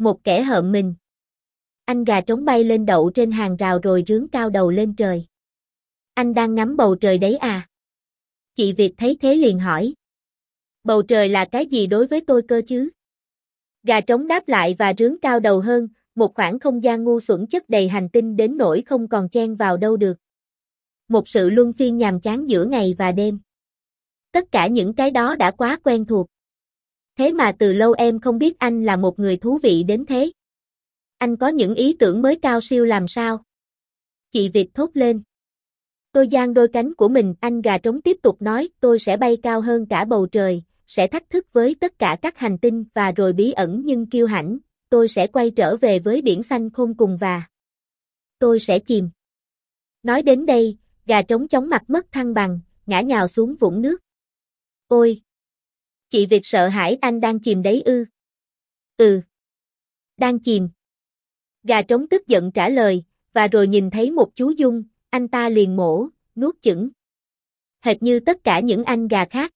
Một kẻ hợm mình. Anh gà trống bay lên đậu trên hàng rào rồi rướng cao đầu lên trời. Anh đang ngắm bầu trời đấy à? Chị Việt thấy thế liền hỏi. Bầu trời là cái gì đối với tôi cơ chứ? Gà trống đáp lại và rướng cao đầu hơn, một khoảng không gian ngu xuẩn chất đầy hành tinh đến nỗi không còn chen vào đâu được. Một sự luân phiên nhàm chán giữa ngày và đêm. Tất cả những cái đó đã quá quen thuộc. Thế mà từ lâu em không biết anh là một người thú vị đến thế. Anh có những ý tưởng mới cao siêu làm sao? Chị Việt thốt lên. Tôi giang đôi cánh của mình, anh gà trống tiếp tục nói, tôi sẽ bay cao hơn cả bầu trời, sẽ thách thức với tất cả các hành tinh và rồi bí ẩn nhưng kiêu hãnh, tôi sẽ quay trở về với biển xanh khôn cùng và tôi sẽ chìm. Nói đến đây, gà trống chóng mặt mất thăng bằng, ngã nhào xuống vũng nước. Ôi! Chị Việt sợ hãi anh đang chìm đấy ư. Ừ. Đang chìm. Gà trống tức giận trả lời, và rồi nhìn thấy một chú Dung, anh ta liền mổ, nuốt chửng. Hệt như tất cả những anh gà khác.